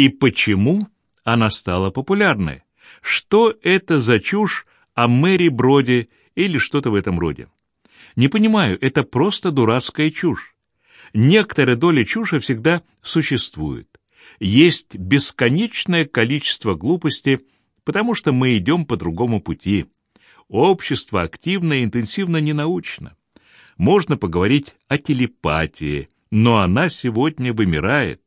И почему она стала популярной? Что это за чушь о Мэри Броди или что-то в этом роде? Не понимаю, это просто дурацкая чушь. Некоторая доля чуши всегда существует. Есть бесконечное количество глупости, потому что мы идем по другому пути. Общество активно и интенсивно не научно. Можно поговорить о телепатии, но она сегодня вымирает.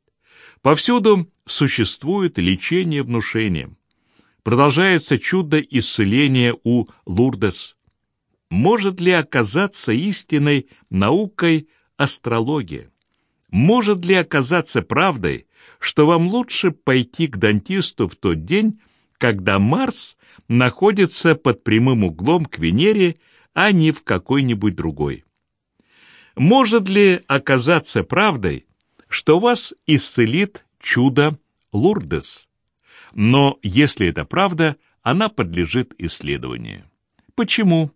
Повсюду существует лечение внушением. Продолжается чудо исцеления у Лурдес. Может ли оказаться истинной наукой астрология? Может ли оказаться правдой, что вам лучше пойти к дантисту в тот день, когда Марс находится под прямым углом к Венере, а не в какой-нибудь другой? Может ли оказаться правдой, что вас исцелит чудо Лурдес? Но если это правда, она подлежит исследованию. Почему?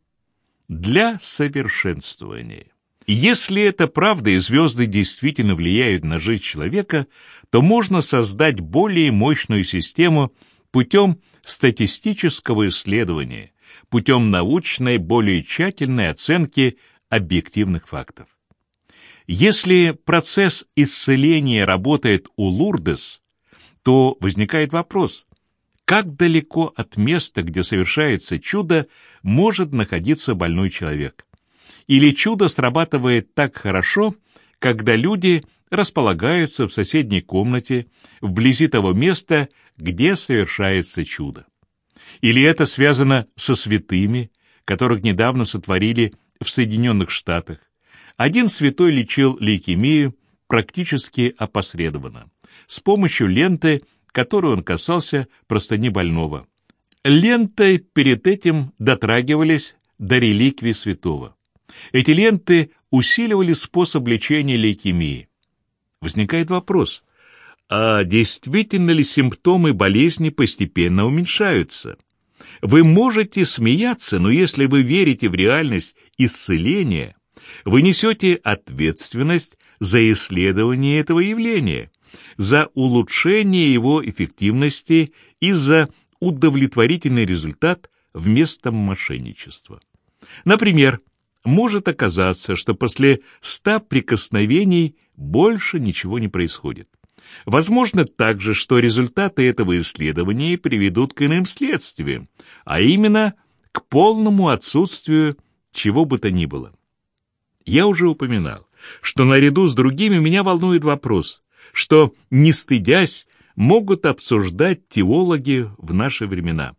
Для совершенствования. Если это правда и звезды действительно влияют на жизнь человека, то можно создать более мощную систему путем статистического исследования, путем научной, более тщательной оценки объективных фактов. Если процесс исцеления работает у Лурдес, то возникает вопрос, как далеко от места, где совершается чудо, может находиться больной человек? Или чудо срабатывает так хорошо, когда люди располагаются в соседней комнате, вблизи того места, где совершается чудо? Или это связано со святыми, которых недавно сотворили в Соединенных Штатах? Один святой лечил лейкемию практически опосредованно, с помощью ленты, которой он касался простыни больного. Лентой перед этим дотрагивались до реликвии святого. Эти ленты усиливали способ лечения лейкемии. Возникает вопрос, а действительно ли симптомы болезни постепенно уменьшаются? Вы можете смеяться, но если вы верите в реальность исцеления, вы несете ответственность за исследование этого явления, за улучшение его эффективности и за удовлетворительный результат вместо мошенничества. Например, может оказаться, что после ста прикосновений больше ничего не происходит. Возможно также, что результаты этого исследования приведут к иным следствиям, а именно к полному отсутствию чего бы то ни было. Я уже упоминал, что наряду с другими меня волнует вопрос, что, не стыдясь, могут обсуждать теологи в наши времена.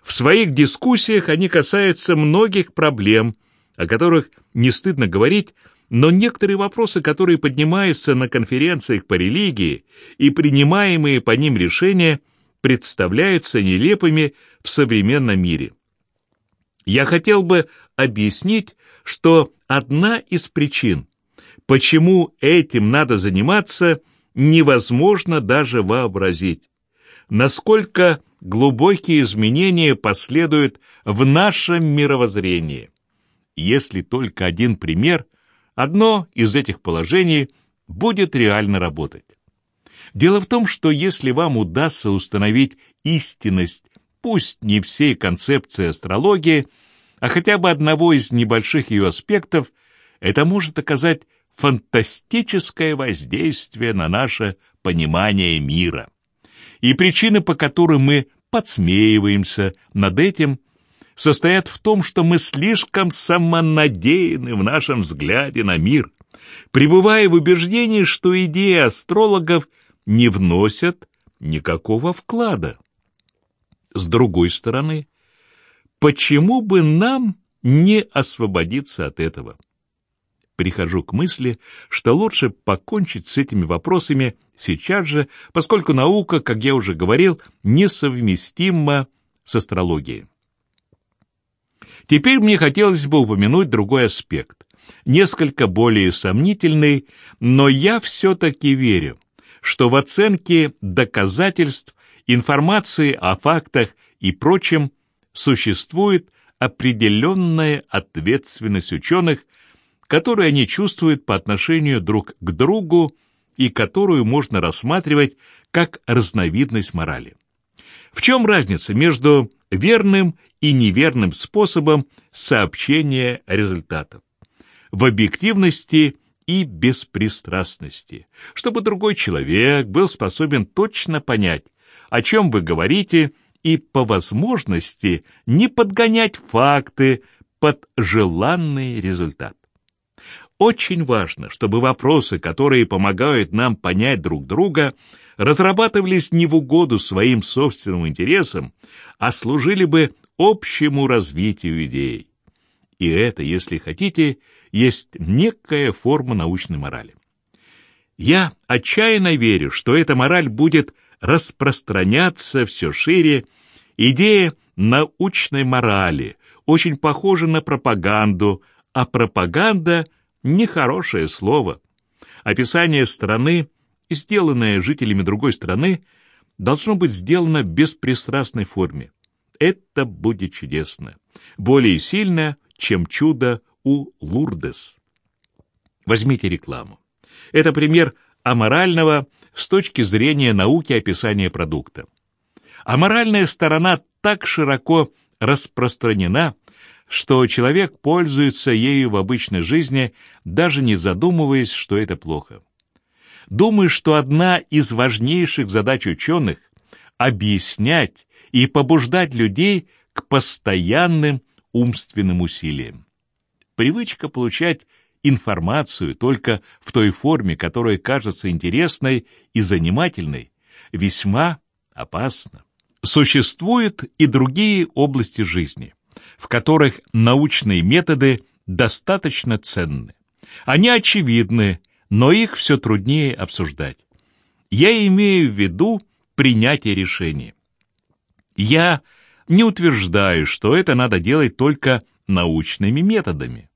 В своих дискуссиях они касаются многих проблем, о которых не стыдно говорить, но некоторые вопросы, которые поднимаются на конференциях по религии и принимаемые по ним решения, представляются нелепыми в современном мире. Я хотел бы объяснить, что одна из причин, почему этим надо заниматься, невозможно даже вообразить. Насколько глубокие изменения последуют в нашем мировоззрении. Если только один пример, одно из этих положений будет реально работать. Дело в том, что если вам удастся установить истинность, пусть не всей концепции астрологии, а хотя бы одного из небольших ее аспектов, это может оказать фантастическое воздействие на наше понимание мира. И причины, по которым мы подсмеиваемся над этим, состоят в том, что мы слишком самонадеяны в нашем взгляде на мир, пребывая в убеждении, что идеи астрологов не вносят никакого вклада. С другой стороны, Почему бы нам не освободиться от этого? Прихожу к мысли, что лучше покончить с этими вопросами сейчас же, поскольку наука, как я уже говорил, несовместима с астрологией. Теперь мне хотелось бы упомянуть другой аспект, несколько более сомнительный, но я все-таки верю, что в оценке доказательств, информации о фактах и прочем существует определенная ответственность ученых, которую они чувствуют по отношению друг к другу и которую можно рассматривать как разновидность морали. В чем разница между верным и неверным способом сообщения результатов? В объективности и беспристрастности, чтобы другой человек был способен точно понять, о чем вы говорите, и по возможности не подгонять факты под желанный результат. Очень важно, чтобы вопросы, которые помогают нам понять друг друга, разрабатывались не в угоду своим собственным интересам, а служили бы общему развитию идей. И это, если хотите, есть некая форма научной морали. Я отчаянно верю, что эта мораль будет распространяться все шире. Идея научной морали очень похожа на пропаганду, а пропаганда — нехорошее слово. Описание страны, сделанное жителями другой страны, должно быть сделано в беспристрастной форме. Это будет чудесно, более сильно, чем чудо у Лурдес. Возьмите рекламу. Это пример аморального с точки зрения науки описания продукта. Аморальная сторона так широко распространена, что человек пользуется ею в обычной жизни, даже не задумываясь, что это плохо. Думаю, что одна из важнейших задач ученых — объяснять и побуждать людей к постоянным умственным усилиям. Привычка получать информацию только в той форме, которая кажется интересной и занимательной, весьма опасна. Существуют и другие области жизни, в которых научные методы достаточно ценны. Они очевидны, но их все труднее обсуждать. Я имею в виду принятие решений. Я не утверждаю, что это надо делать только научными методами.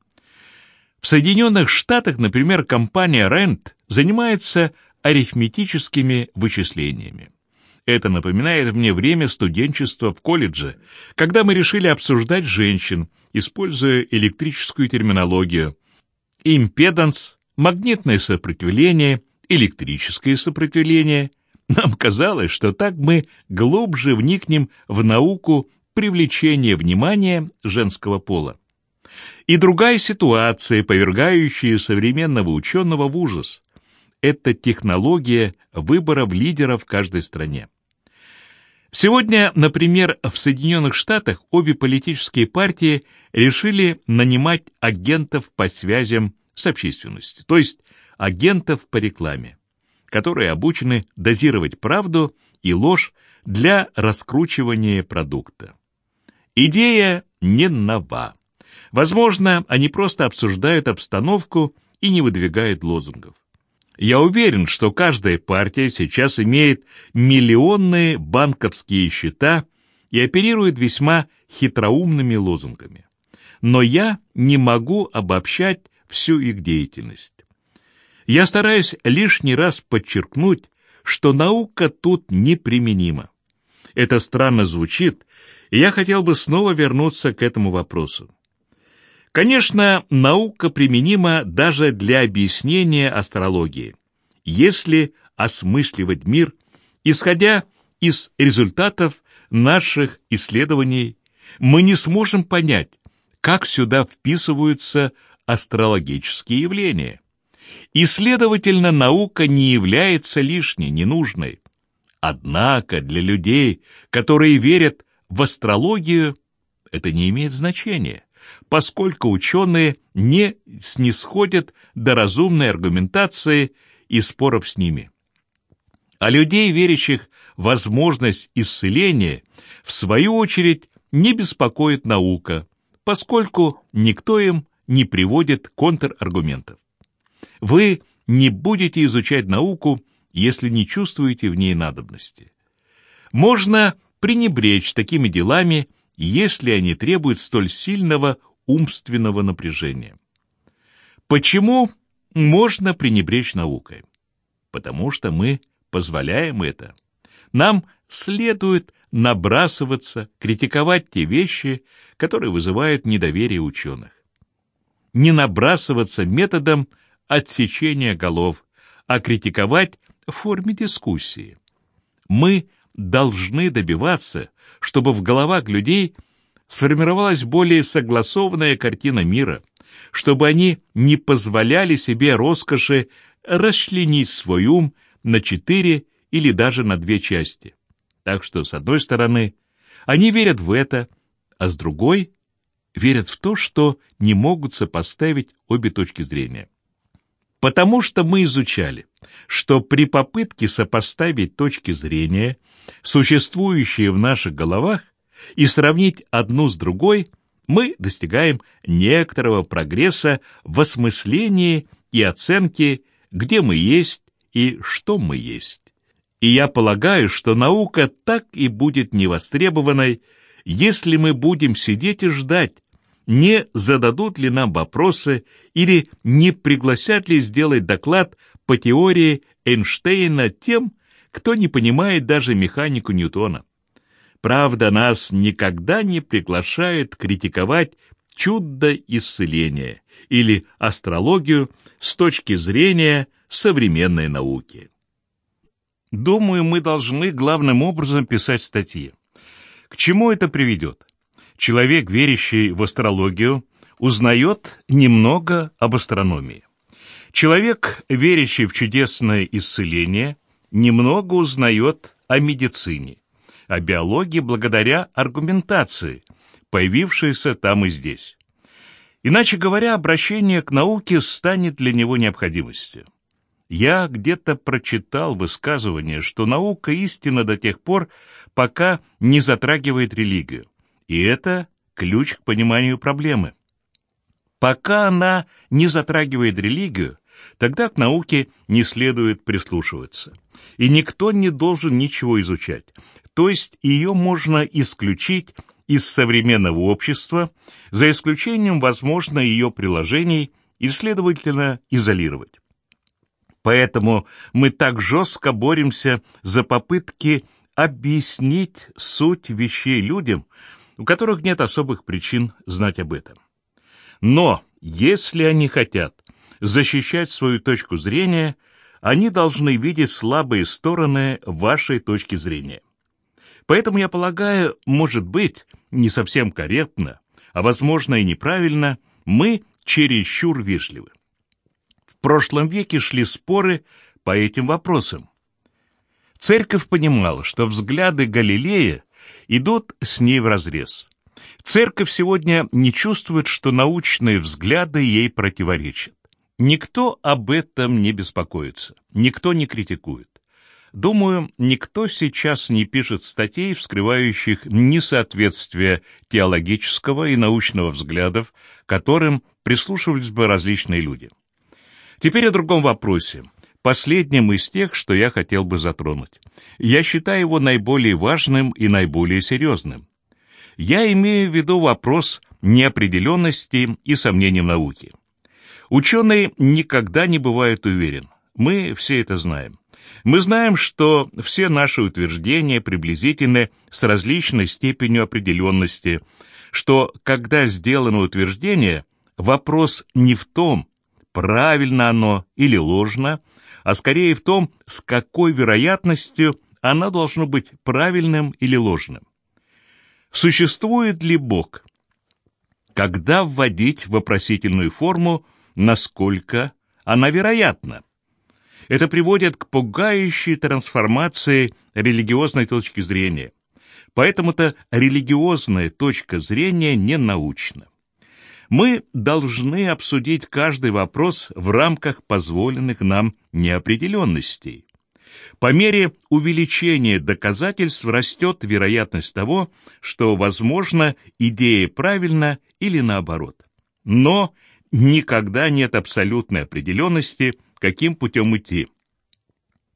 В Соединенных Штатах, например, компания Rent занимается арифметическими вычислениями. Это напоминает мне время студенчества в колледже, когда мы решили обсуждать женщин, используя электрическую терминологию. Импеданс, магнитное сопротивление, электрическое сопротивление. Нам казалось, что так мы глубже вникнем в науку привлечения внимания женского пола. И другая ситуация, повергающая современного ученого в ужас. Это технология выбора в лидера в каждой стране. Сегодня, например, в Соединенных Штатах обе политические партии решили нанимать агентов по связям с общественностью, то есть агентов по рекламе, которые обучены дозировать правду и ложь для раскручивания продукта. Идея не нова. Возможно, они просто обсуждают обстановку и не выдвигают лозунгов. Я уверен, что каждая партия сейчас имеет миллионные банковские счета и оперирует весьма хитроумными лозунгами. Но я не могу обобщать всю их деятельность. Я стараюсь лишний раз подчеркнуть, что наука тут неприменима. Это странно звучит, и я хотел бы снова вернуться к этому вопросу. Конечно, наука применима даже для объяснения астрологии, если осмысливать мир, исходя из результатов наших исследований, мы не сможем понять, как сюда вписываются астрологические явления. И, следовательно, наука не является лишней, ненужной. Однако для людей, которые верят в астрологию, это не имеет значения поскольку ученые не снисходят до разумной аргументации и споров с ними. А людей, верящих в возможность исцеления, в свою очередь, не беспокоит наука, поскольку никто им не приводит контраргументов. Вы не будете изучать науку, если не чувствуете в ней надобности. Можно пренебречь такими делами, если они требуют столь сильного умственного напряжения. Почему можно пренебречь наукой? Потому что мы позволяем это. Нам следует набрасываться, критиковать те вещи, которые вызывают недоверие ученых. Не набрасываться методом отсечения голов, а критиковать в форме дискуссии. Мы должны добиваться, чтобы в головах людей сформировалась более согласованная картина мира, чтобы они не позволяли себе роскоши расчленить свой ум на четыре или даже на две части. Так что, с одной стороны, они верят в это, а с другой — верят в то, что не могут сопоставить обе точки зрения. Потому что мы изучали, что при попытке сопоставить точки зрения, существующие в наших головах, и сравнить одну с другой, мы достигаем некоторого прогресса в осмыслении и оценке, где мы есть и что мы есть. И я полагаю, что наука так и будет невостребованной, если мы будем сидеть и ждать, не зададут ли нам вопросы или не пригласят ли сделать доклад по теории Эйнштейна тем, кто не понимает даже механику Ньютона. Правда, нас никогда не приглашает критиковать чудо исцеления или астрологию с точки зрения современной науки. Думаю, мы должны главным образом писать статьи. К чему это приведет? Человек, верящий в астрологию, узнает немного об астрономии. Человек, верящий в чудесное исцеление, немного узнает о медицине о биологии благодаря аргументации, появившейся там и здесь. Иначе говоря, обращение к науке станет для него необходимостью. Я где-то прочитал высказывание, что наука истина до тех пор, пока не затрагивает религию. И это ключ к пониманию проблемы. Пока она не затрагивает религию, тогда к науке не следует прислушиваться. И никто не должен ничего изучать то есть ее можно исключить из современного общества, за исключением, возможно, ее приложений и, следовательно, изолировать. Поэтому мы так жестко боремся за попытки объяснить суть вещей людям, у которых нет особых причин знать об этом. Но если они хотят защищать свою точку зрения, они должны видеть слабые стороны вашей точки зрения. Поэтому, я полагаю, может быть, не совсем корректно, а, возможно, и неправильно, мы чересчур вежливы. В прошлом веке шли споры по этим вопросам. Церковь понимала, что взгляды Галилея идут с ней вразрез. Церковь сегодня не чувствует, что научные взгляды ей противоречат. Никто об этом не беспокоится, никто не критикует. Думаю, никто сейчас не пишет статей, вскрывающих несоответствие теологического и научного взглядов, которым прислушивались бы различные люди. Теперь о другом вопросе, последнем из тех, что я хотел бы затронуть. Я считаю его наиболее важным и наиболее серьезным. Я имею в виду вопрос неопределенности и сомнений в науке. Ученые никогда не бывают уверен. Мы все это знаем. Мы знаем, что все наши утверждения приблизительны с различной степенью определенности, что, когда сделано утверждение, вопрос не в том, правильно оно или ложно, а скорее в том, с какой вероятностью оно должно быть правильным или ложным. Существует ли Бог? Когда вводить вопросительную форму, насколько она вероятна? Это приводит к пугающей трансформации религиозной точки зрения. Поэтому-то религиозная точка зрения не научна. Мы должны обсудить каждый вопрос в рамках позволенных нам неопределенностей. По мере увеличения доказательств растет вероятность того, что, возможно, идея правильна или наоборот. Но никогда нет абсолютной определенности – каким путем идти.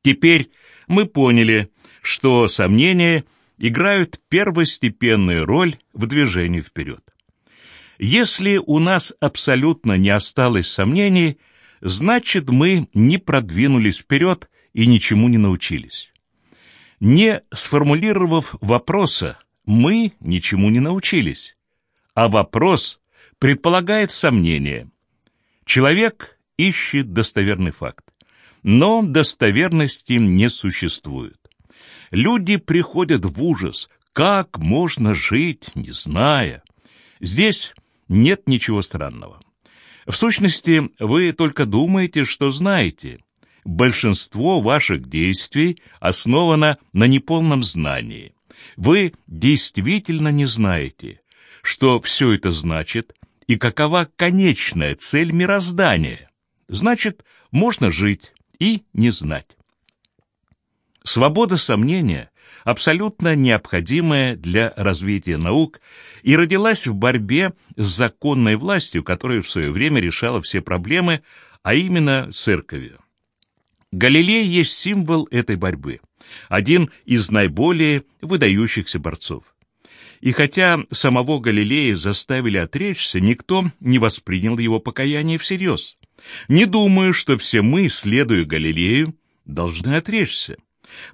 Теперь мы поняли, что сомнения играют первостепенную роль в движении вперед. Если у нас абсолютно не осталось сомнений, значит мы не продвинулись вперед и ничему не научились. Не сформулировав вопроса, мы ничему не научились, а вопрос предполагает сомнение. Человек ищет достоверный факт. но достоверности не существует. Люди приходят в ужас, как можно жить, не зная. Здесь нет ничего странного. В сущности, вы только думаете, что знаете. Большинство ваших действий основано на неполном знании. Вы действительно не знаете, что все это значит и какова конечная цель мироздания. Значит, можно жить и не знать. Свобода сомнения абсолютно необходимая для развития наук и родилась в борьбе с законной властью, которая в свое время решала все проблемы, а именно церковью. Галилей есть символ этой борьбы, один из наиболее выдающихся борцов. И хотя самого Галилея заставили отречься, никто не воспринял его покаяние всерьез. Не думаю, что все мы, следуя Галилею, должны отречься.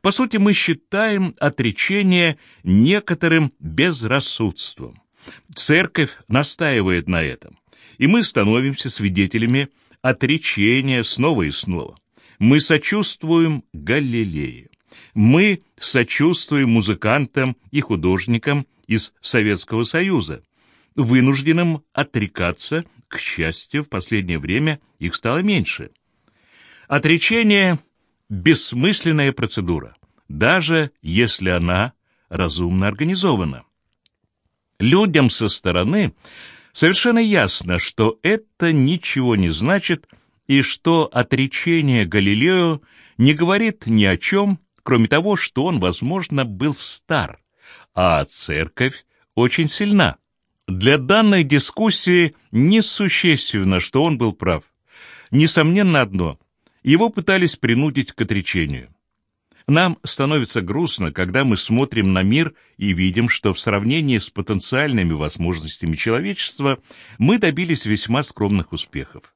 По сути, мы считаем отречение некоторым безрассудством. Церковь настаивает на этом, и мы становимся свидетелями отречения снова и снова. Мы сочувствуем Галилею. Мы сочувствуем музыкантам и художникам из Советского Союза, вынужденным отрекаться, к счастью, в последнее время их стало меньше. Отречение бессмысленная процедура, даже если она разумно организована. Людям со стороны совершенно ясно, что это ничего не значит и что отречение Галилео не говорит ни о чем, кроме того, что он, возможно, был стар, а церковь очень сильна. Для данной дискуссии несущественно, что он был прав. Несомненно одно — его пытались принудить к отречению. Нам становится грустно, когда мы смотрим на мир и видим, что в сравнении с потенциальными возможностями человечества мы добились весьма скромных успехов.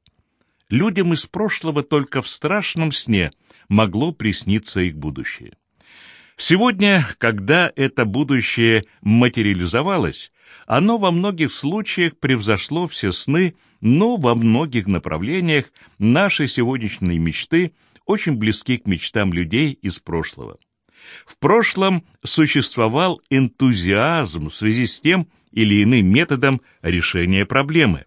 Людям из прошлого только в страшном сне могло присниться их будущее. Сегодня, когда это будущее материализовалось, оно во многих случаях превзошло все сны, но во многих направлениях наши сегодняшние мечты очень близки к мечтам людей из прошлого. В прошлом существовал энтузиазм в связи с тем или иным методом решения проблемы.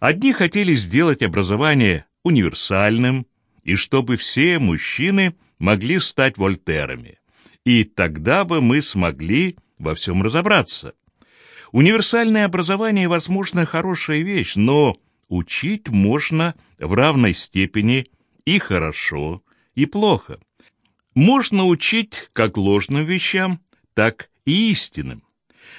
Одни хотели сделать образование универсальным, и чтобы все мужчины могли стать вольтерами. И тогда бы мы смогли во всем разобраться. Универсальное образование, возможно, хорошая вещь, но учить можно в равной степени и хорошо, и плохо. Можно учить как ложным вещам, так и истинным.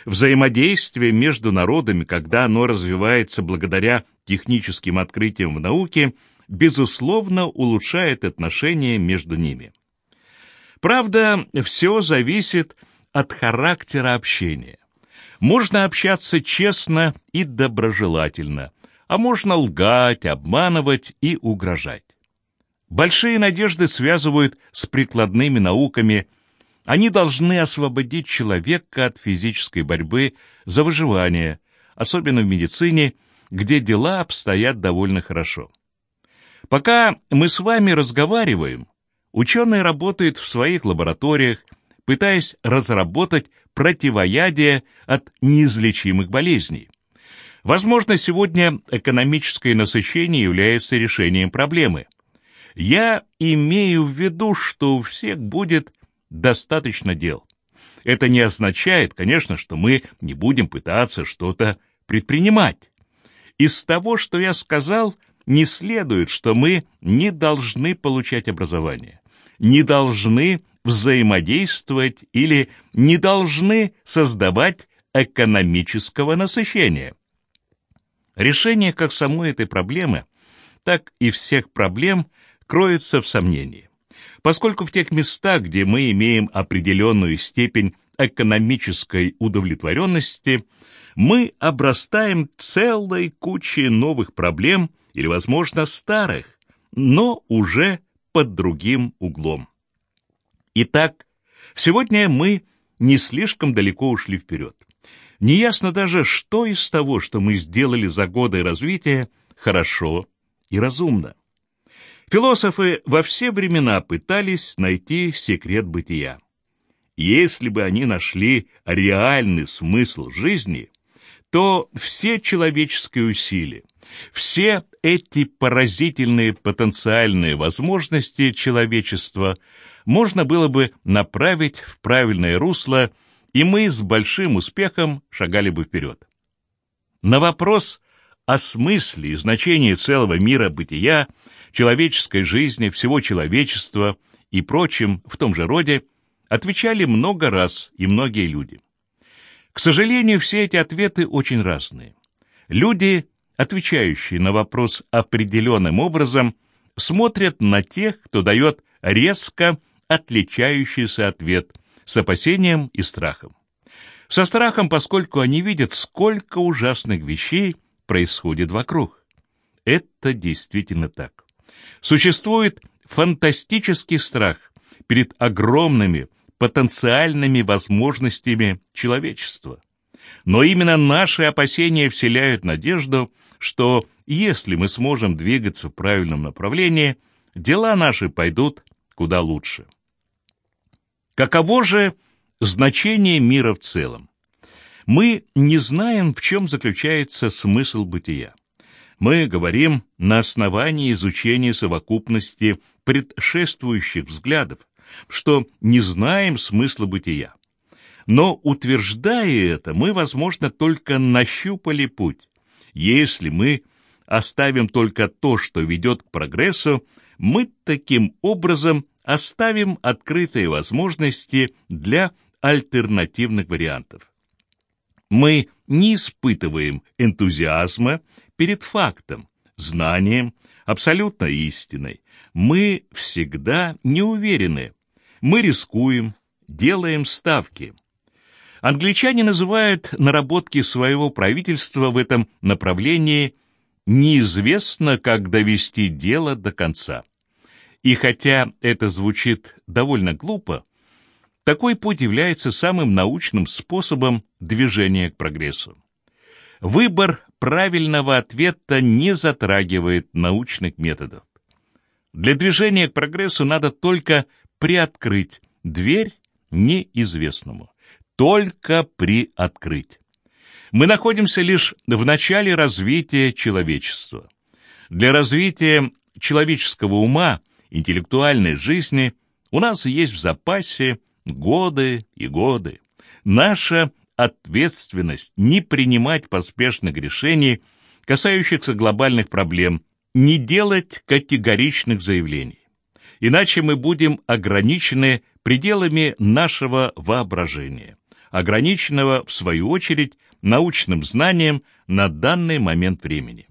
Взаимодействие между народами, когда оно развивается благодаря техническим открытиям в науке, безусловно улучшает отношения между ними. Правда, все зависит от характера общения. Можно общаться честно и доброжелательно, а можно лгать, обманывать и угрожать. Большие надежды связывают с прикладными науками. Они должны освободить человека от физической борьбы за выживание, особенно в медицине, где дела обстоят довольно хорошо. Пока мы с вами разговариваем, ученые работают в своих лабораториях, пытаясь разработать противоядие от неизлечимых болезней. Возможно, сегодня экономическое насыщение является решением проблемы. Я имею в виду, что у всех будет достаточно дел. Это не означает, конечно, что мы не будем пытаться что-то предпринимать. Из того, что я сказал, не следует, что мы не должны получать образование, не должны взаимодействовать или не должны создавать экономического насыщения. Решение как самой этой проблемы, так и всех проблем кроется в сомнении. Поскольку в тех местах, где мы имеем определенную степень экономической удовлетворенности, мы обрастаем целой кучей новых проблем или, возможно, старых, но уже под другим углом. Итак, сегодня мы не слишком далеко ушли вперед. Неясно даже, что из того, что мы сделали за годы развития, хорошо и разумно. Философы во все времена пытались найти секрет бытия. Если бы они нашли реальный смысл жизни, то все человеческие усилия, все эти поразительные потенциальные возможности человечества можно было бы направить в правильное русло, и мы с большим успехом шагали бы вперед. На вопрос о смысле и значении целого мира бытия, человеческой жизни, всего человечества и прочим в том же роде отвечали много раз и многие люди. К сожалению, все эти ответы очень разные. Люди отвечающие на вопрос определенным образом, смотрят на тех, кто дает резко отличающийся ответ с опасением и страхом. Со страхом, поскольку они видят, сколько ужасных вещей происходит вокруг. Это действительно так. Существует фантастический страх перед огромными потенциальными возможностями человечества. Но именно наши опасения вселяют надежду, что если мы сможем двигаться в правильном направлении, дела наши пойдут куда лучше. Каково же значение мира в целом? Мы не знаем, в чем заключается смысл бытия. Мы говорим на основании изучения совокупности предшествующих взглядов, что не знаем смысла бытия. Но, утверждая это, мы, возможно, только нащупали путь, если мы оставим только то, что ведет к прогрессу, мы таким образом оставим открытые возможности для альтернативных вариантов. Мы не испытываем энтузиазма перед фактом, знанием, абсолютной истиной. Мы всегда не уверены. Мы рискуем, делаем ставки. Англичане называют наработки своего правительства в этом направлении «неизвестно, как довести дело до конца». И хотя это звучит довольно глупо, такой путь является самым научным способом движения к прогрессу. Выбор правильного ответа не затрагивает научных методов. Для движения к прогрессу надо только приоткрыть дверь неизвестному только приоткрыть. Мы находимся лишь в начале развития человечества. Для развития человеческого ума, интеллектуальной жизни у нас есть в запасе годы и годы. Наша ответственность не принимать поспешных решений, касающихся глобальных проблем, не делать категоричных заявлений. Иначе мы будем ограничены пределами нашего воображения ограниченного, в свою очередь, научным знанием на данный момент времени.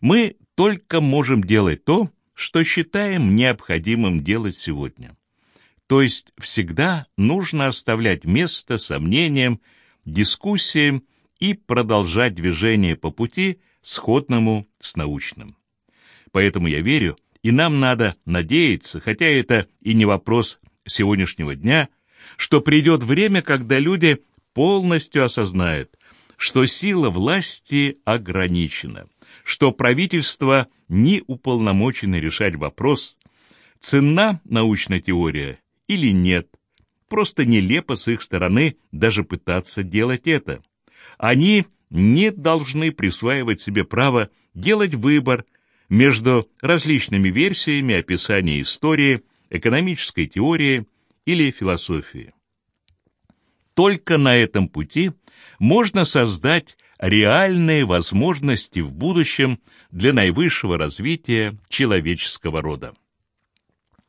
Мы только можем делать то, что считаем необходимым делать сегодня. То есть всегда нужно оставлять место сомнениям, дискуссиям и продолжать движение по пути, сходному с научным. Поэтому я верю, и нам надо надеяться, хотя это и не вопрос сегодняшнего дня, что придет время, когда люди полностью осознают, что сила власти ограничена, что правительство не уполномочено решать вопрос, цена научная теория или нет. Просто нелепо с их стороны даже пытаться делать это. Они не должны присваивать себе право делать выбор между различными версиями описания истории, экономической теории или философии. Только на этом пути можно создать реальные возможности в будущем для наивысшего развития человеческого рода.